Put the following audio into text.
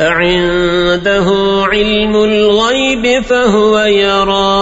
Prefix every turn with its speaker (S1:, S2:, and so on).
S1: أعنده علم الغيب فهو يرى